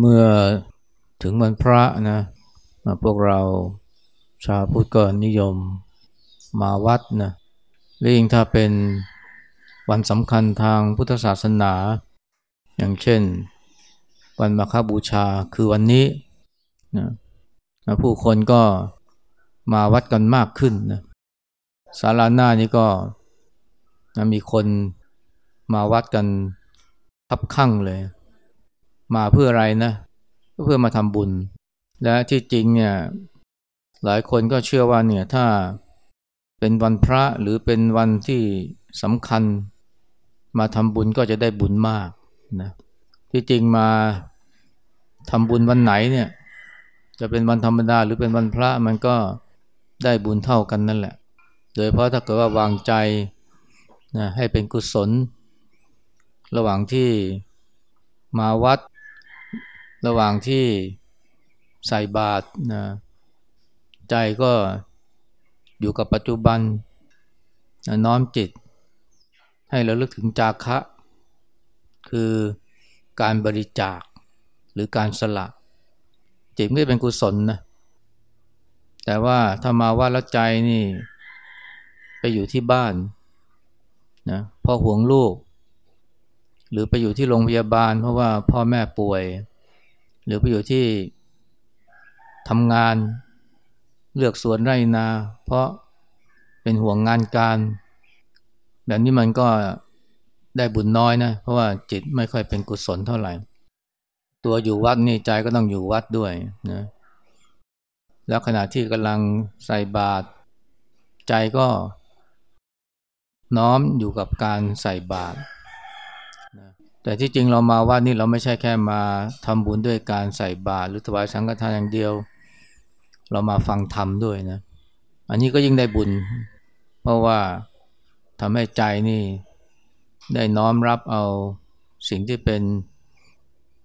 เมื่อถึงวันพระนะพวกเราชาวพุทธก็นิยมมาวัดนะหรือยิ่งถ้าเป็นวันสำคัญทางพุทธศาสนา อย่างเช่น วันมาฆบูชาคือวันนี้นะผู้คนก็มาวัดกันมากขึ้นนะศาลาหน้านี้ก็นะมีคนมาวัดกันทับข้างเลย มาเพื่ออะไรนะเพื่อมาทำบุญ และที่จริงเนี่ยหลายคนก็เชื่อว่าเนี่ยถ้าเป็นวันพระหรือเป็นวันที่สำคัญ มาทำบุญก็จะได้บุญมากนะที่จริงมาทำบุญวันไหนเนี่ยจะเป็นวันธรรมดาหรือเป็นวันพระมันก็ได้บุญเท่ากันนั่นแหละ โดยเพราะถ้าเกิดว่าวางใจนะให้เป็นกุศล ระหว่างที่มาวัด ระหว่างที่ใส่บาตรนะใจก็อยู่กับปัจจุบันนะน้อมจิต ให้เราลึกถึงจาคะ คือการบริจาคหรือการสละ จิตไม่เป็นกุศลนะแต่ว่าถ้ามาว่าล้วใจนี่ไปอยู่ที่บ้านนะพราะห่วงลูก หรือไปอยู่ที่โรงพยาบาล เพราะว่าพ่อแม่ป่วย หรือไปอยู่ที่ทำงานเลือกสวนไรนา เพราะเป็นห่วงงานการ แบบนี้มันก็ได้บุญน้อยนะ เพราะว่าจิตไม่ค่อยเป็นกุศลเท่าไหร่ ตัวอยู่วัดนี่ใจก็ต้องอยู่วัดด้วยนะแล้วขณะที่กำลังใส่บาตรใจก็น้อมอยู่กับการใส่บาตร แต่ที่จริงเรามาวัดนี่เราไม่ใช่แค่มาทำบุญด้วยการใส่บาตรหรือถวายสังฆทานอย่างเดียว เรามาฟังธรรมด้วยนะ อันนี้ก็ยิ่งได้บุญ เพราะว่าทำให้ใจนี่ได้น้อมรับเอาสิ่งที่เป็น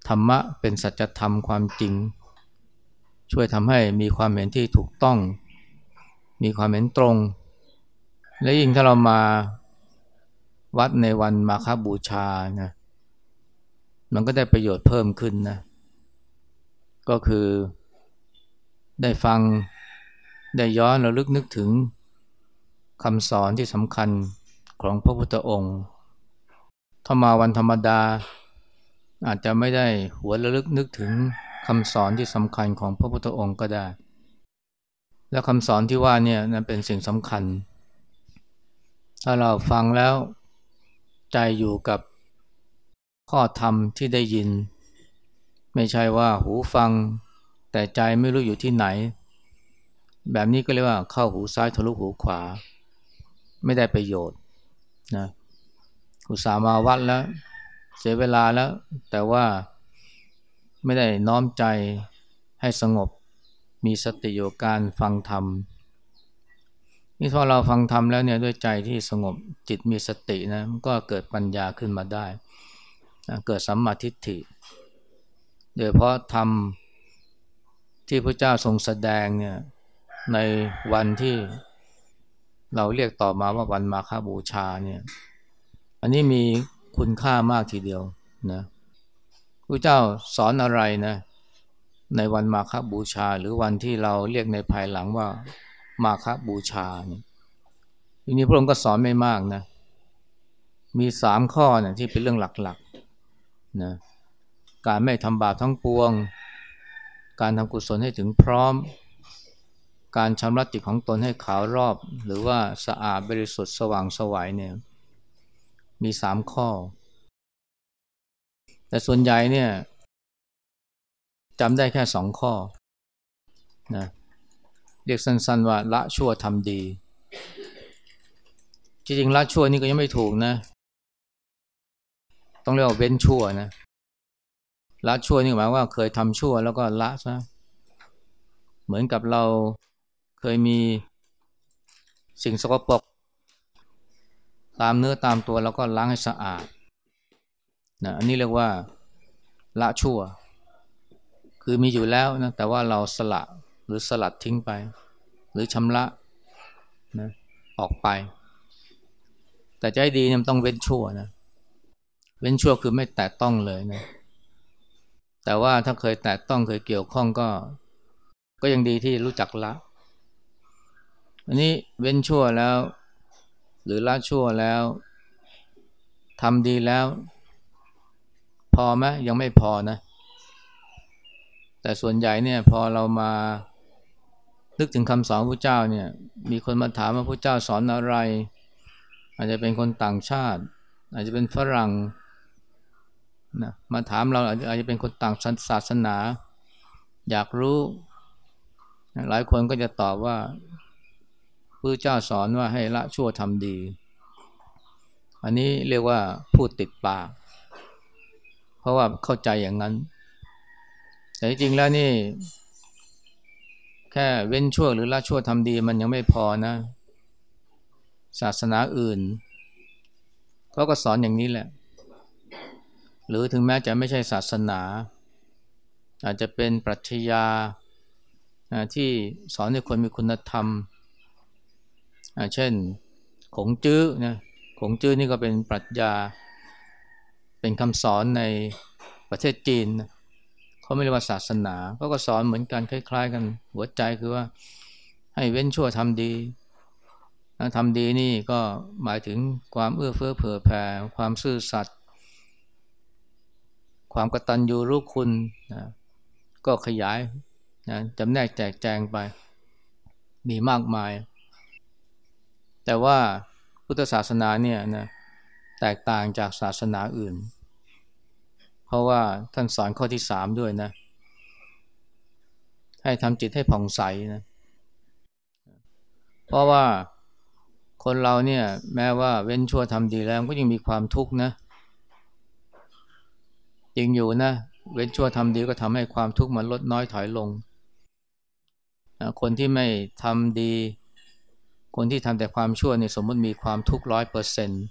ธรรมะเป็นสัจธรรมความจริง ช่วยทำให้มีความเห็นที่ถูกต้อง มีความเห็นตรง และยิ่งถ้าเรามาวัดในวันมาคบูชานะ มันก็ได้ประโยชน์เพิ่มขึ้นนะ ก็คือได้ฟังได้ย้อนระลึกนึกถึงคำสอนที่สำคัญของพระพุทธองค์ ถ้ามาวันธรรมดา อาจจะไม่ได้หัวระลึกนึกถึงคำสอนที่สำคัญของพระพุทธองค์ก็ได้ และคำสอนที่ว่าเนี่ยนั้นเป็นสิ่งสำคัญ ถ้าเราฟังแล้วใจอยู่กับ ข้อธรรมที่ได้ยิน ไม่ใช่ว่าหูฟัง แต่ใจไม่รู้อยู่ที่ไหน แบบนี้ก็เรียกว่าเข้าหูซ้ายทะลุหูขวา ไม่ได้ประโยชน์นะอุตส่าห์มาวัดแล้ว เสียเวลาแล้ว แต่ว่าไม่ได้น้อมใจให้สงบ มีสติโยการฟังธรรมนี่พอเราฟังธรรมแล้วเนี่ยด้วยใจที่สงบจิตมีสตินะมันก็เกิดปัญญาขึ้นมาได้ เกิดสัมมาทิฏฐิ โดยเพราะธรรมที่พระเจ้าทรงแสดงเนี่ยในวันที่เราเรียกต่อมาว่าวันมาฆบูชาเนี่ย อันนี้มีคุณค่ามากทีเดียวนะพระเจ้าสอนอะไรนะในวันมาฆบูชา หรือวันที่เราเรียกในภายหลังว่ามาคบูชาเนี่ยทีนี้พระองค์ก็สอนไม่มากนะมีสามข้อเนี่ยที่เป็นเรื่องหลัก นะการไม่ทำบาปทั้งปวง การทำกุศลให้ถึงพร้อม การชำระจิตของตนให้ขาวรอบ หรือว่าสะอาดบริสุทธิ์สว่างสวัยเนี่ยมีสามข้อ แต่ส่วนใหญ่เนี่ยจำได้แค่สองข้อนะเรียกสั้นๆว่าละชั่วทำดี จริงๆละชั่วนี่ก็ยังไม่ถูกนะ ต้องเรียกว่าเว้นชั่วนะละชั่วนี่หมายว่าเคยทำชั่วแล้วก็ละซะเหมือนกับเราเคยมีสิ่งสกปรกตามเนื้อตามตัวแล้วก็ล้างให้สะอาดนะอันนี้เรียกว่าละชั่ว คือมีอยู่แล้วนะแต่ว่าเราสละหรือสลัดทิ้งไป หรือชำระนะออกไป แต่ใจดีเนี่ยต้องเว้นชั่วนะ เว้นชั่วคือไม่แตะต้องเลยนะแต่ว่าถ้าเคยแตะต้องเคยเกี่ยวข้องก็ ก็ยังดีที่รู้จักละ อันนี้เว้นชั่วแล้ว หรือละชั่วแล้วทำดีแล้ว พอไหมยังไม่พอนะ แต่ส่วนใหญ่เนี่ยพอเรามานึกถึงคำสอนพระเจ้าเนี่ย มีคนมาถามว่าพระเจ้าสอนอะไร อาจจะเป็นคนต่างชาติ อาจจะเป็นฝรั่ง นะมาถามเราอาจจะเป็นคนต่างศาสนา อยากรู้ หลายคนก็จะตอบว่าพระเจ้าสอนว่าให้ละชั่วทำดี อันนี้เรียกว่าพูดติดปาก เพราะว่าเข้าใจอย่างนั้น แต่จริงแล้วนี่ แค่เว้นชั่วหรือละชั่วทำดีมันยังไม่พอนะ ศาสนาอื่นเขาก็สอนอย่างนี้แหละ หรือถึงแม้จะไม่ใช่ศาสนา อาจจะเป็นปรัชญาที่สอนให้คนมีคุณธรรม เช่นขงจื้อนะขงจื้อนี่ก็เป็นปรัชญา เป็นคำสอนในประเทศจีนเขาไม่เรียกว่าศาสนาเขาก็สอนเหมือนกันคล้าย ๆ กันหัวใจคือว่าให้เว้นชั่วทำดีทำดีนี่ก็หมายถึงความเอื้อเฟื้อเผื่อแผ่ความซื่อสัตย์ ความกตัญญูรู้คุณนะก็ขยายนะจำแนกแจกแจงไป มีมากมาย แต่ว่าพุทธศาสนาเนี่ยนะแตกต่างจากศาสนาอื่น เพราะว่าท่านสอนข้อที่สามด้วยนะ ให้ทำจิตให้ผ่องใสนะ เพราะว่าคนเราเนี่ยแม้ว่าเว้นชั่วทำดีแล้วก็ยังมีความทุกข์นะ จริงอยู่นะ เว้นชั่วทำดีก็ทำให้ความทุกข์มันลดน้อยถอยลง คนที่ไม่ทำดี คนที่ทำแต่ความชั่วเนี่ยสมมติมีความทุกข์ร้อยเปอร์เซ็นต์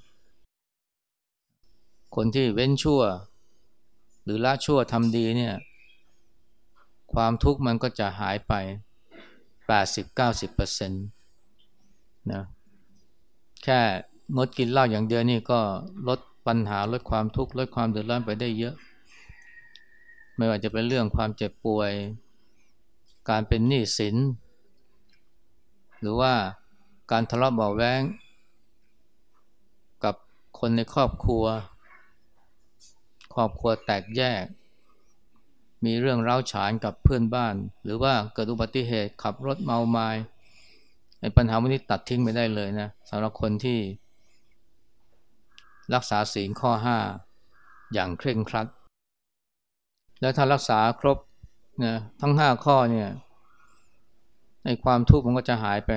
คนที่เว้นชั่ว หรือละชั่วทำดีเนี่ย ความทุกข์มันก็จะหายไป 80-90%นะแค่งดกินเหล้าอย่างเดียวนี่ก็ลดปัญหาลดความทุกข์ลดความเดือดร้อนไปได้เยอะ ไม่ว่าจะเป็นเรื่องความเจ็บป่วย การเป็นหนี้สิน หรือว่าการทะเลาะเบาแวงกับคนในครอบครัว ครอบครัวแตกแยก มีเรื่องเร้าฉานกับเพื่อนบ้าน หรือว่าเกิดอุบัติเหตุขับรถเมาไมา้ในปัญหาวันนี้ตัดทิ้งไปได้เลยนะสำหรับคนที่รักษาศีลข้อห้าอย่างเคร่งครัด แล้วถ้ารักษาครบนะทั้งห้าข้อเนี่ยในความทุกข์มันก็จะหายไป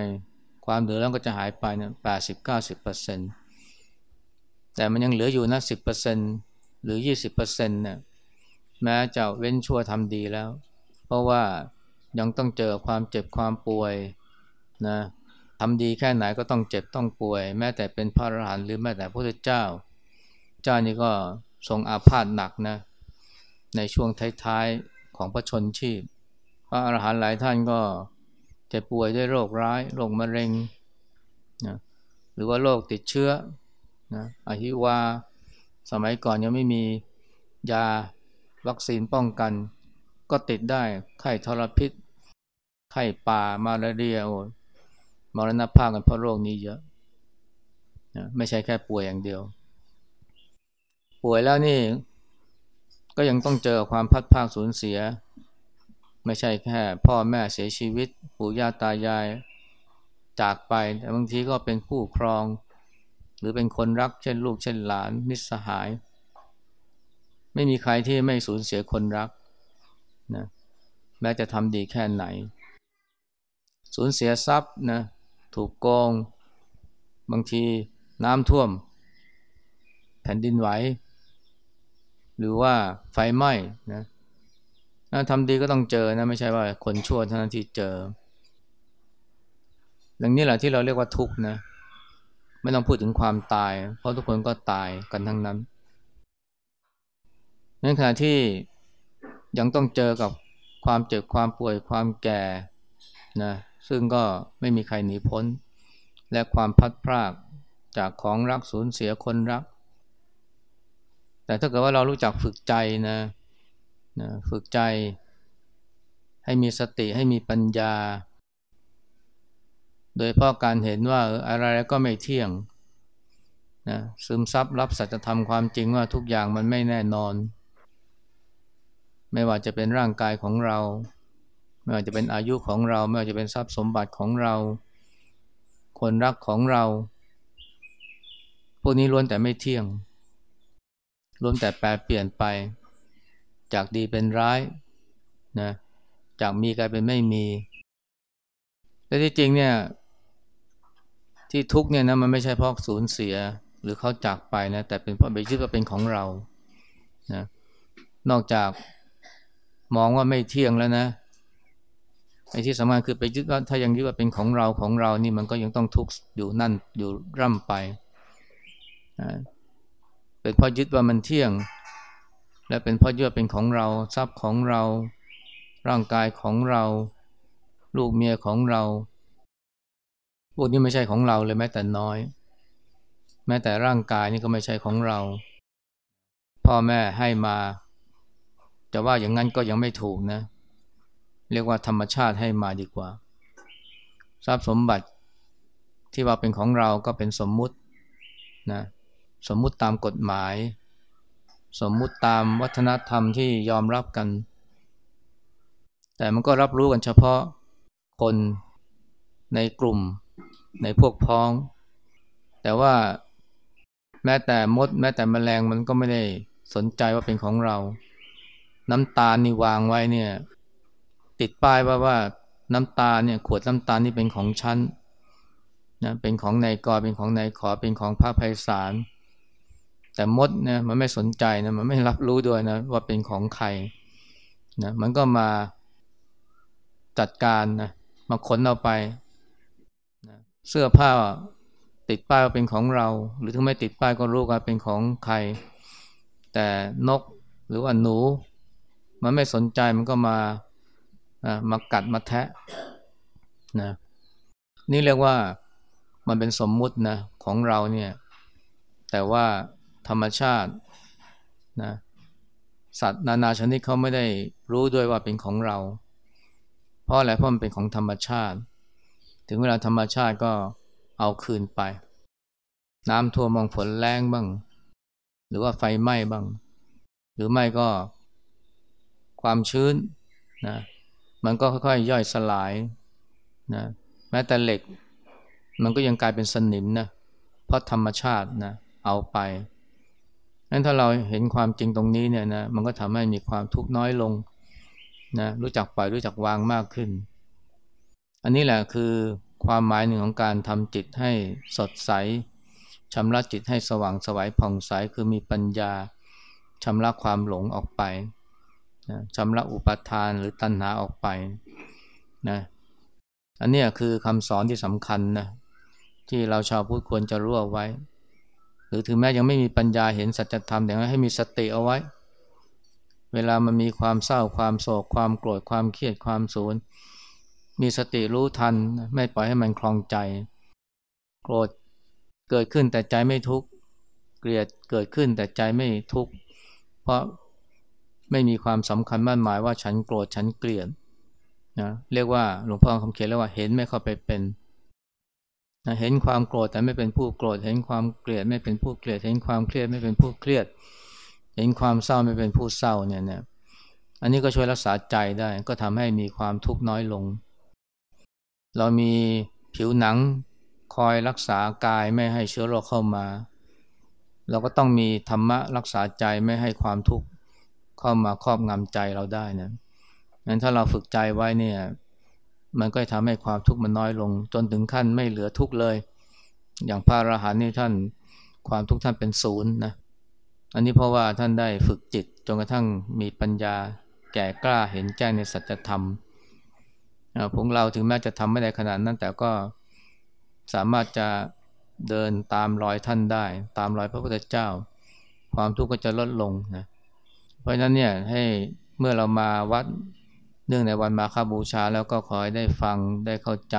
ความเหลือแล้วก็จะหายไปเนี่ยแปดสิบเก้าสิบเปอร์เซ็นต์แต่มันยังเหลืออยู่นะสิบเปอร์เซ็นต์หรือยี่สิบเปอร์เซ็นต์เนี่ยแม้จะเว้นชั่วทำดีแล้ว เพราะว่ายังต้องเจอความเจ็บความป่วยนะทำดีแค่ไหนก็ต้องเจ็บต้องป่วย แม้แต่เป็นพระอรหันต์หรือแม้แต่พระพุทธเจ้า เจ้านี่ก็ทรงอาพาธหนักนะ ในช่วงท้ายๆของพระชนชีพ พระอรหันต์หลายท่านก็เจะป่วยด้วยโรคร้ายโรคมะเร็งนะหรือว่าโรคติดเชื้อนะอหิวา สมัยก่อนยังไม่มียาวัคซีนป้องกัน ก็ติดได้ไข้ทรพิษ ไข้ป่ามาลาเรียโอมรณภาพกันเพราะโรคนี้เยอะนะไม่ใช่แค่ป่วยอย่างเดียว ป่วยแล้วนี่ ก็ยังต้องเจอความพัดภาคสูญเสีย ไม่ใช่แค่ พ่อแม่เสียชีวิต ปู่ย่าตายายจากไป แต่บางทีก็เป็นผู้ครอง หรือเป็นคนรักเช่นลูกเช่นหลานมิตรสหาย ไม่มีใครที่ไม่สูญเสียคนรักนะแม้จะทำดีแค่ไหน สูญเสียทรัพย์นะถูกโกง บางทีน้ำท่วม แผ่นดินไหว หรือว่าไฟไหม้นะทำดีก็ต้องเจอนะไม่ใช่ว่าคนชั่วเท่านั้นที่เจอดังนี้แหละที่เราเรียกว่าทุกข์นะไม่ต้องพูดถึงความตาย เพราะทุกคนก็ตายกันทั้งนั้นในขณะที่ยังต้องเจอกับความเจ็บความป่วยความแก่นะซึ่งก็ไม่มีใครหนีพ้น และความพัดพรากจากของรักสูญเสียคนรัก แต่ถ้าเกิดว่าเรารู้จักฝึกใจนะนะฝึกใจ ให้มีสติให้มีปัญญา โดยเพราะการเห็นว่าอะไรก็ไม่เที่ยงนะซึมซับรับสัจธรรมความจริงว่าทุกอย่างมันไม่แน่นอน ไม่ว่าจะเป็นร่างกายของเรา ไม่ว่าจะเป็นอายุของเรา ไม่ว่าจะเป็นทรัพย์สมบัติของเรา คนรักของเรา พวกนี้ล้วนแต่ไม่เที่ยง ล้วนแต่แปรเปลี่ยนไป จากดีเป็นร้ายนะจากมีกลายเป็นไม่มี และที่จริงเนี่ย ที่ทุกเนี่ยนะมันไม่ใช่เพราะสูญเสียหรือเขาจากไปนะแต่เป็นเพราะไปยึดว่าเป็นของเรานะนอกจากมองว่าไม่เที่ยงแล้วนะไอ้ที่สำคัญคือไปยึดว่าถ้ายังยึดว่าเป็นของเราของเรานี่มันก็ยังต้องทุกข์อยู่นั่นอยู่ร่ำไปนะ เป็นเพราะยึดว่ามันเที่ยง และเป็นเพราะยึดว่าเป็นของเราทรัพย์ของเรา ร่างกายของเรา ลูกเมียของเรา พวกนี้ไม่ใช่ของเราเลยแม้แต่น้อย แม้แต่ร่างกายนี่ก็ไม่ใช่ของเรา พ่อแม่ให้มาจะว่าอย่างนั้นก็ยังไม่ถูกนะ เรียกว่าธรรมชาติให้มาดีกว่า ทรัพย์สมบัติที่ว่าเป็นของเราก็เป็นสมมุตินะ สมมุติตามกฎหมาย สมมุติตามวัฒนธรรมที่ยอมรับกัน แต่มันก็รับรู้กันเฉพาะคนในกลุ่มในพวกพ้อง แต่ว่าแม้แต่มด แม้แต่แมลงมันก็ไม่ได้สนใจว่าเป็นของเรา น้ำตาลนี่วางไว้เนี่ย ติดป้ายว่าว่าน้ำตาลเนี่ยขวดน้ำตาลนี่เป็นของชั้นนะเป็นของนายกอเป็นของนายขอเป็นของพระภัยสาร แต่มดเนี่ยมันไม่สนใจนะมันไม่รับรู้ด้วยนะว่าเป็นของใครนะมันก็มาจัดการนะมาขนเอาไปนะเสื้อผ้าติดป้ายว่าเป็นของเรา หรือถ้าไม่ติดป้ายก็รู้ว่าเป็นของใคร แต่นกหรือว่าหนู มันไม่สนใจมันก็มามากัดมาแทะนะนี่เรียกว่ามันเป็นสมมุตินะของเราเนี่ย แต่ว่า ธรรมชาตินะสัตว์นานาชนิดเขาไม่ได้รู้ด้วยว่าเป็นของเรา เพราะอะไรเพราะมันเป็นของธรรมชาติ ถึงเวลาธรรมชาติก็เอาคืนไป น้ำท่วมบางฝนแรงบ้าง หรือว่าไฟไหม้บ้าง หรือไม่ก็ความชื้นนะมันก็ค่อยๆ ย่อยสลายนะแม้แต่เหล็ก มันก็ยังกลายเป็นสนิมนะเพราะธรรมชาตินะเอาไป นั้นถ้าเราเห็นความจริงตรงนี้เนี่ยนะมันก็ทำให้มีความทุกข์น้อยลงนะรู้จักปล่อยรู้จักวางมากขึ้น อันนี้แหละคือความหมายหนึ่งของการทำจิตให้สดใสชำระจิตให้สว่างสวัยผ่องใสคือมีปัญญาชำระความหลงออกไปนะชำระอุปทานหรือตัณหาออกไปนะอันนี้คือคำสอนที่สำคัญนะที่เราชาวพุทธควรจะรู้เอาไว้ หรือถึงแม้ยังไม่มีปัญญาเห็นสัจธรรมแต่ให้มีสติเอาไว้ เวลามันมีความเศร้าความโศกความโกรธความเครียดความสูญมีสติรู้ทันไม่ปล่อยให้มันคลองใจ โกรธเกิดขึ้นแต่ใจไม่ทุกข์เกลียดเกิดขึ้นแต่ใจไม่ทุกข์เพราะไม่มีความสำคัญมั่นหมายว่าฉันโกรธฉันเกลียดนะเรียกว่าหลวงพ่อคำเขียนเรียกว่าเห็นไม่เข้าไปเป็น เห็นความโกรธแต่ไม่เป็นผู้โกรธ เห็นความเกลียดไม่เป็นผู้เกลียด เห็นความเครียดไม่เป็นผู้เครียด เห็นความเศร้าไม่เป็นผู้เศร้าเนี่ยเนี่ยอันนี้ก็ช่วยรักษาใจได้ก็ทำให้มีความทุกข์น้อยลง เรามีผิวหนังคอยรักษากายไม่ให้เชื้อโรคเข้ามา เราก็ต้องมีธรรมะรักษาใจไม่ให้ความทุกข์เข้ามาครอบงำใจเราได้นะงั้นถ้าเราฝึกใจไว้เนี่ย มันก็ทำให้ความทุกข์มันน้อยลง จนถึงขั้นไม่เหลือทุกข์เลย อย่างพระอรหันต์นี่ท่านความทุกข์ท่านเป็นศูนย์นะอันนี้เพราะว่าท่านได้ฝึกจิตจนกระทั่งมีปัญญาแก่กล้าเห็นแจ้งในสัจธรรมพวกเราถึงแม้จะทำไม่ได้ขนาดนั้น แต่ก็สามารถจะเดินตามรอยท่านได้ ตามรอยพระพุทธเจ้า ความทุกข์ก็จะลดลงนะเพราะฉะนั้นเนี่ยให้เมื่อเรามาวัด เนื่องในวันมาฆบูชาแล้วก็ขอให้ได้ฟังได้เข้าใจ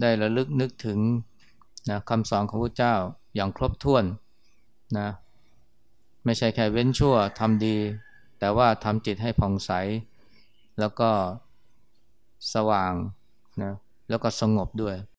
ได้ระลึกนึกถึงนะคำสอนของพระเจ้าอย่างครบถ้วนนะไม่ใช่แค่เว้นชั่วทำดี แต่แต่ว่าทำจิตให้ผ่องใส แล้วก็สว่างนะแล้วก็สงบด้วย